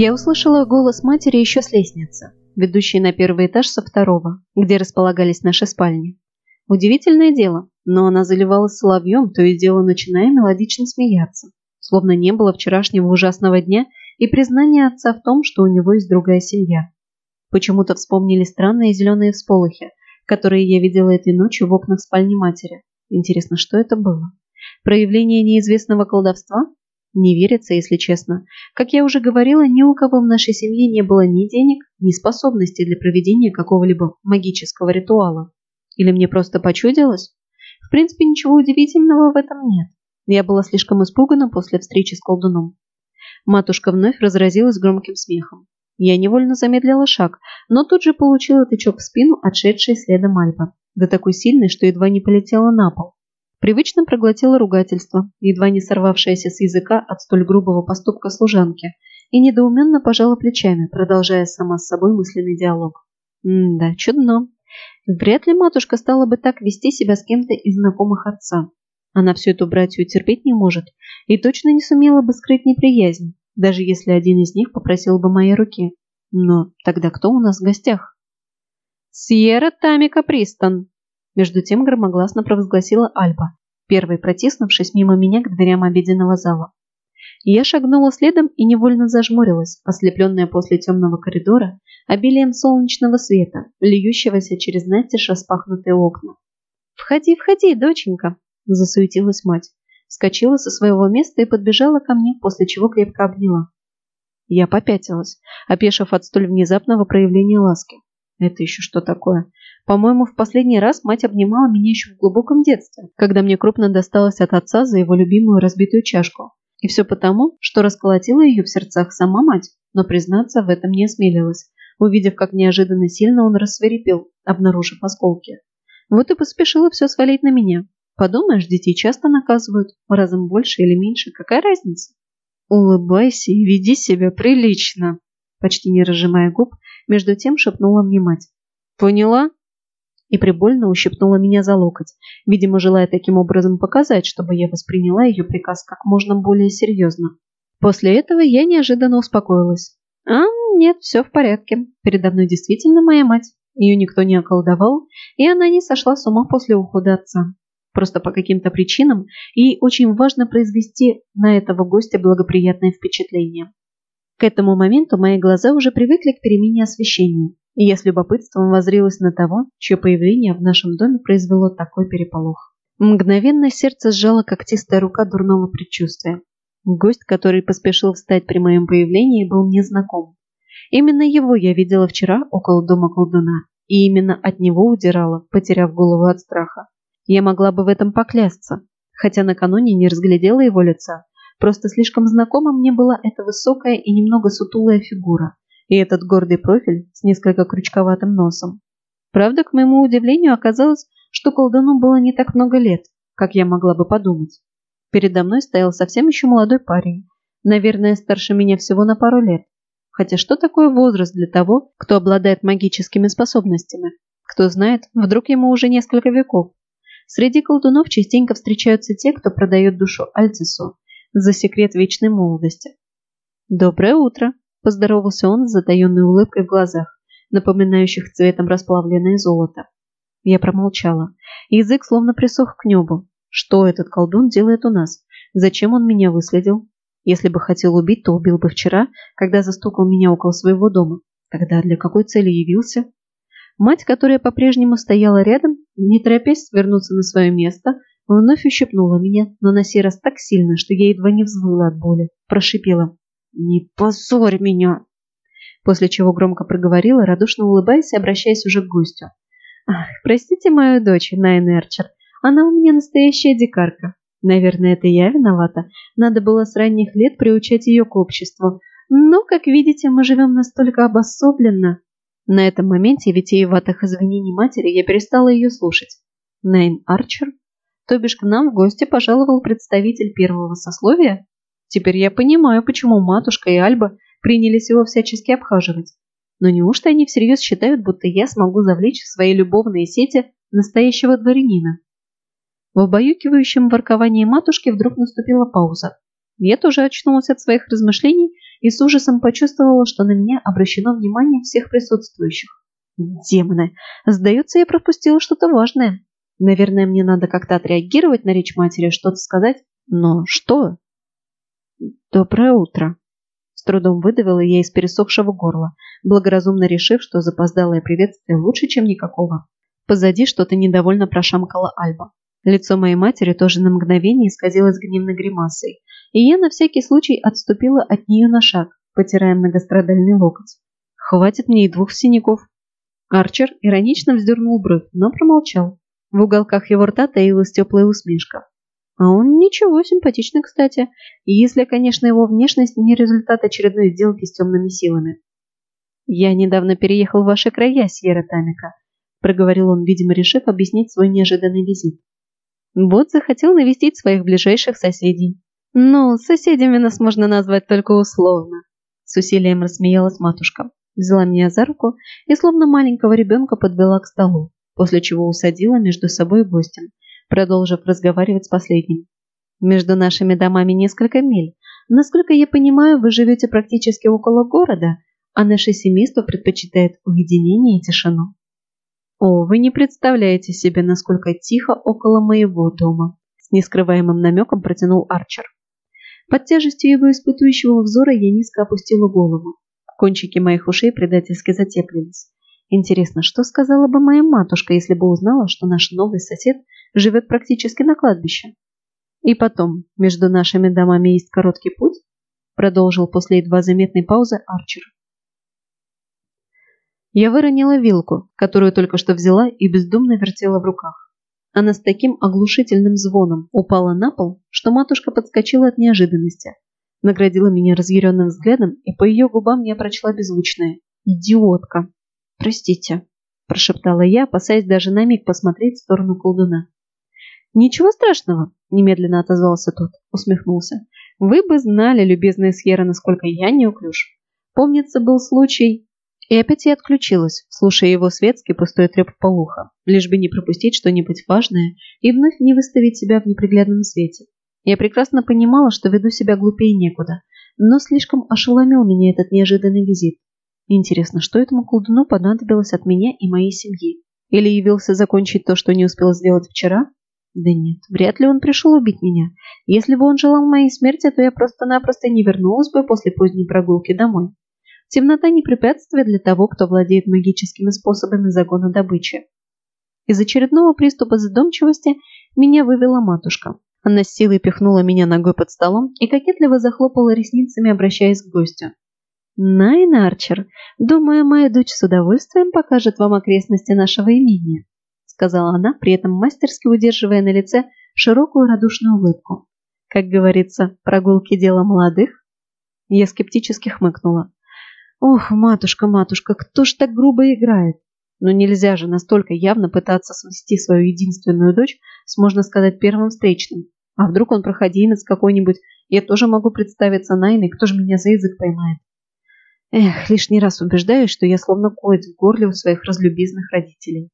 Я услышала голос матери еще с лестницы, ведущей на первый этаж со второго, где располагались наши спальни. Удивительное дело, но она заливалась соловьем, то и дело начиная мелодично смеяться, словно не было вчерашнего ужасного дня и признания отца в том, что у него есть другая семья. Почему-то вспомнили странные зеленые всполохи, которые я видела этой ночью в окнах спальни матери. Интересно, что это было? Проявление неизвестного колдовства? Не верится, если честно. Как я уже говорила, ни у кого в нашей семье не было ни денег, ни способностей для проведения какого-либо магического ритуала. Или мне просто почудилось? В принципе, ничего удивительного в этом нет. Я была слишком испугана после встречи с колдуном. Матушка вновь разразилась громким смехом. Я невольно замедлила шаг, но тут же получила тычок в спину, отшедшей следом Альба. Да такой сильный, что едва не полетела на пол. Привычно проглотила ругательство, едва не сорвавшееся с языка от столь грубого поступка служанки, и недоуменно пожала плечами, продолжая сама с собой мысленный диалог. М-да, чудно. Вряд ли матушка стала бы так вести себя с кем-то из знакомых отца. Она всю эту братью терпеть не может и точно не сумела бы скрыть неприязнь, даже если один из них попросил бы моей руки. Но тогда кто у нас в гостях? «Сьерра Тамика Пристон!» Между тем громогласно провозгласила Альба, первой протиснувшись мимо меня к дверям обеденного зала. Я шагнула следом и невольно зажмурилась, ослепленная после темного коридора обилием солнечного света, льющегося через настежь распахнутые окна. «Входи, входи, доченька!» – засуетилась мать. Вскочила со своего места и подбежала ко мне, после чего крепко обняла. Я попятилась, опешив от столь внезапного проявления ласки. Это еще что такое? По-моему, в последний раз мать обнимала меня еще в глубоком детстве, когда мне крупно досталось от отца за его любимую разбитую чашку. И все потому, что расколотила ее в сердцах сама мать, но признаться в этом не осмелилась, увидев, как неожиданно сильно он рассверепел, обнаружив осколки. Вот и поспешила все свалить на меня. Подумаешь, детей часто наказывают, разом больше или меньше, какая разница? Улыбайся и веди себя прилично, почти не разжимая губ, между тем шепнула мне мать. Поняла? И прибольно ущипнула меня за локоть, видимо, желая таким образом показать, чтобы я восприняла ее приказ как можно более серьезно. После этого я неожиданно успокоилась. А, нет, все в порядке. Передо мной действительно моя мать. Ее никто не околдовал, и она не сошла с ума после ухода отца. Просто по каким-то причинам ей очень важно произвести на этого гостя благоприятное впечатление. К этому моменту мои глаза уже привыкли к перемене освещения, и я с любопытством возрилась на того, чье появление в нашем доме произвело такой переполох. Мгновенно сердце сжало когтистая рука дурного предчувствия. Гость, который поспешил встать при моем появлении, был мне знаком. Именно его я видела вчера около дома колдуна, и именно от него удирала, потеряв голову от страха. Я могла бы в этом поклясться, хотя накануне не разглядела его лица. Просто слишком знакома мне была эта высокая и немного сутулая фигура, и этот гордый профиль с несколько крючковатым носом. Правда, к моему удивлению, оказалось, что колдуну было не так много лет, как я могла бы подумать. Передо мной стоял совсем еще молодой парень, наверное, старше меня всего на пару лет. Хотя что такое возраст для того, кто обладает магическими способностями? Кто знает, вдруг ему уже несколько веков. Среди колдунов частенько встречаются те, кто продает душу Альцису за секрет вечной молодости. «Доброе утро!» Поздоровался он с затаенной улыбкой в глазах, напоминающих цветом расплавленное золото. Я промолчала. Язык словно присох к небу. Что этот колдун делает у нас? Зачем он меня выследил? Если бы хотел убить, то убил бы вчера, когда застукал меня около своего дома. Тогда для какой цели явился? Мать, которая по-прежнему стояла рядом, не торопясь вернуться на свое место, вновь ущипнула меня, но на сей раз так сильно, что я едва не взвыла от боли. Прошипела. «Не позорь меня!» После чего громко проговорила, радушно улыбаясь и обращаясь уже к гостю. «Ах, простите мою дочь, Найн Эрчер. Она у меня настоящая дикарка. Наверное, это я виновата. Надо было с ранних лет приучать ее к обществу. Но, как видите, мы живем настолько обособленно». На этом моменте витиеватых извинений матери я перестала ее слушать. Найн Арчер? То бишь к нам в гости пожаловал представитель первого сословия? Теперь я понимаю, почему матушка и Альба принялись его всячески обхаживать. Но неужто они всерьез считают, будто я смогу завлечь в свои любовные сети настоящего дворянина? В убаюкивающем ворковании матушки вдруг наступила пауза. Я тоже очнулась от своих размышлений и с ужасом почувствовала, что на меня обращено внимание всех присутствующих. Демоны! Сдается, я пропустила что-то важное. Наверное, мне надо как-то отреагировать на речь матери, что-то сказать. Но что? Доброе утро. С трудом выдавила я из пересохшего горла, благоразумно решив, что запоздалое приветствие лучше, чем никакого. Позади что-то недовольно прошамкала Альба. Лицо моей матери тоже на мгновение исказилось гневной гримасой, и я на всякий случай отступила от нее на шаг, потирая многострадальный локоть. Хватит мне и двух синяков. Арчер иронично вздернул бровь, но промолчал. В уголках его рта таилась теплая усмешка. А он ничего, симпатичный, кстати, если, конечно, его внешность не результат очередной сделки с темными силами. «Я недавно переехал в ваши края, Сьерра Тамика», проговорил он, видимо, решив объяснить свой неожиданный визит. Вот захотел навестить своих ближайших соседей. Ну, соседями нас можно назвать только условно. С усилием рассмеялась матушка, взяла меня за руку и словно маленького ребенка подвела к столу, после чего усадила между собой гостем, продолжив разговаривать с последним. Между нашими домами несколько миль. Насколько я понимаю, вы живете практически около города, а наше семейство предпочитает уединение и тишину. О, вы не представляете себе, насколько тихо около моего дома, с нескрываемым намеком протянул Арчер. Под тяжестью его испытующего взора я низко опустила голову. Кончики моих ушей предательски затеплились. Интересно, что сказала бы моя матушка, если бы узнала, что наш новый сосед живет практически на кладбище? И потом, между нашими домами есть короткий путь, продолжил после едва заметной паузы Арчер. Я выронила вилку, которую только что взяла и бездумно вертела в руках. Она с таким оглушительным звоном упала на пол, что матушка подскочила от неожиданности. Наградила меня разъяренным взглядом, и по ее губам я прочла беззвучное «Идиотка!» «Простите», – прошептала я, опасаясь даже на миг посмотреть в сторону колдуна. «Ничего страшного», – немедленно отозвался тот, усмехнулся. «Вы бы знали, любезная Сьерра, насколько я неуклюж. Помнится, был случай, и опять я отключилась, слушая его светский пустой треп полуха, лишь бы не пропустить что-нибудь важное и вновь не выставить себя в неприглядном свете. Я прекрасно понимала, что веду себя глупее некуда, но слишком ошеломил меня этот неожиданный визит. Интересно, что этому колдуну понадобилось от меня и моей семьи? Или явился закончить то, что не успел сделать вчера? Да нет, вряд ли он пришел убить меня. Если бы он желал моей смерти, то я просто-напросто не вернулась бы после поздней прогулки домой. Темнота не препятствие для того, кто владеет магическими способами загона добычи. Из очередного приступа задумчивости меня вывела матушка. Она с силой пихнула меня ногой под столом и кокетливо захлопала ресницами, обращаясь к гостю. «Найн Арчер, думаю, моя дочь с удовольствием покажет вам окрестности нашего имения», сказала она, при этом мастерски удерживая на лице широкую радушную улыбку. «Как говорится, прогулки – дело молодых?» Я скептически хмыкнула. Ох, матушка, матушка, кто ж так грубо играет? Но нельзя же настолько явно пытаться свести свою единственную дочь с, можно сказать, первым встречным. А вдруг он проходимец какой-нибудь, я тоже могу представиться Найной, кто же меня за язык поймает? Эх, лишний раз убеждаюсь, что я словно кость в горле у своих разлюбезных родителей.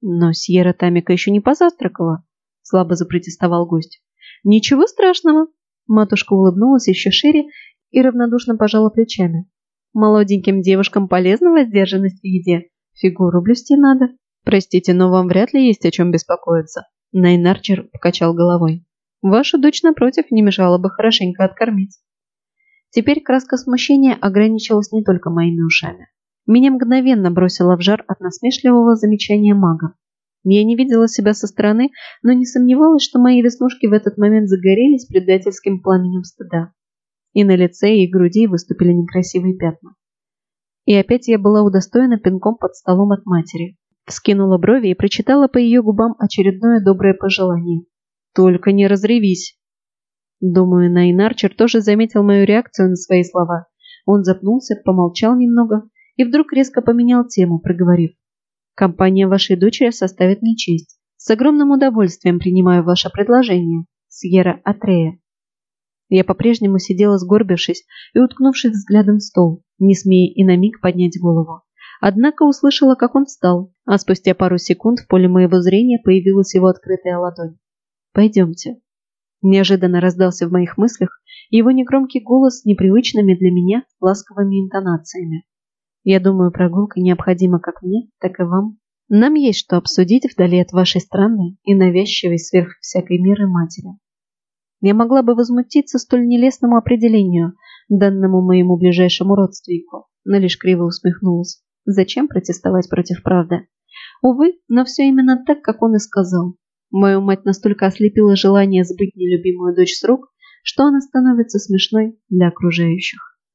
Но Сьерра Тамика еще не позавтракала, слабо запротестовал гость. Ничего страшного. Матушка улыбнулась еще шире и равнодушно пожала плечами. Молоденьким девушкам полезна воздержанность в еде. Фигуру блюсти надо. Простите, но вам вряд ли есть о чем беспокоиться. Найнарчер покачал головой. Ваша дочь, напротив, не мешала бы хорошенько откормить. Теперь краска смущения ограничилась не только моими ушами. Меня мгновенно бросило в жар от насмешливого замечания мага. Я не видела себя со стороны, но не сомневалась, что мои веснушки в этот момент загорелись предательским пламенем стыда и на лице и груди выступили некрасивые пятна. И опять я была удостоена пинком под столом от матери. Вскинула брови и прочитала по ее губам очередное доброе пожелание. «Только не разревись!» Думаю, Найнарчер тоже заметил мою реакцию на свои слова. Он запнулся, помолчал немного и вдруг резко поменял тему, проговорив. «Компания вашей дочери составит мне честь. С огромным удовольствием принимаю ваше предложение, Сьерра Атрея». Я по-прежнему сидела сгорбившись и уткнувшись взглядом в стол, не смея и на миг поднять голову. Однако услышала, как он встал, а спустя пару секунд в поле моего зрения появилась его открытая ладонь. «Пойдемте». Неожиданно раздался в моих мыслях его негромкий голос с непривычными для меня ласковыми интонациями. Я думаю, прогулка необходима как мне, так и вам. Нам есть что обсудить вдали от вашей странной и навязчивой сверх всякой меры матери. Я могла бы возмутиться столь нелестному определению, данному моему ближайшему родственнику, но лишь криво усмехнулась. Зачем протестовать против правды? Увы, но все именно так, как он и сказал. Мою мать настолько ослепило желание сбыть нелюбимую дочь с рук, что она становится смешной для окружающих.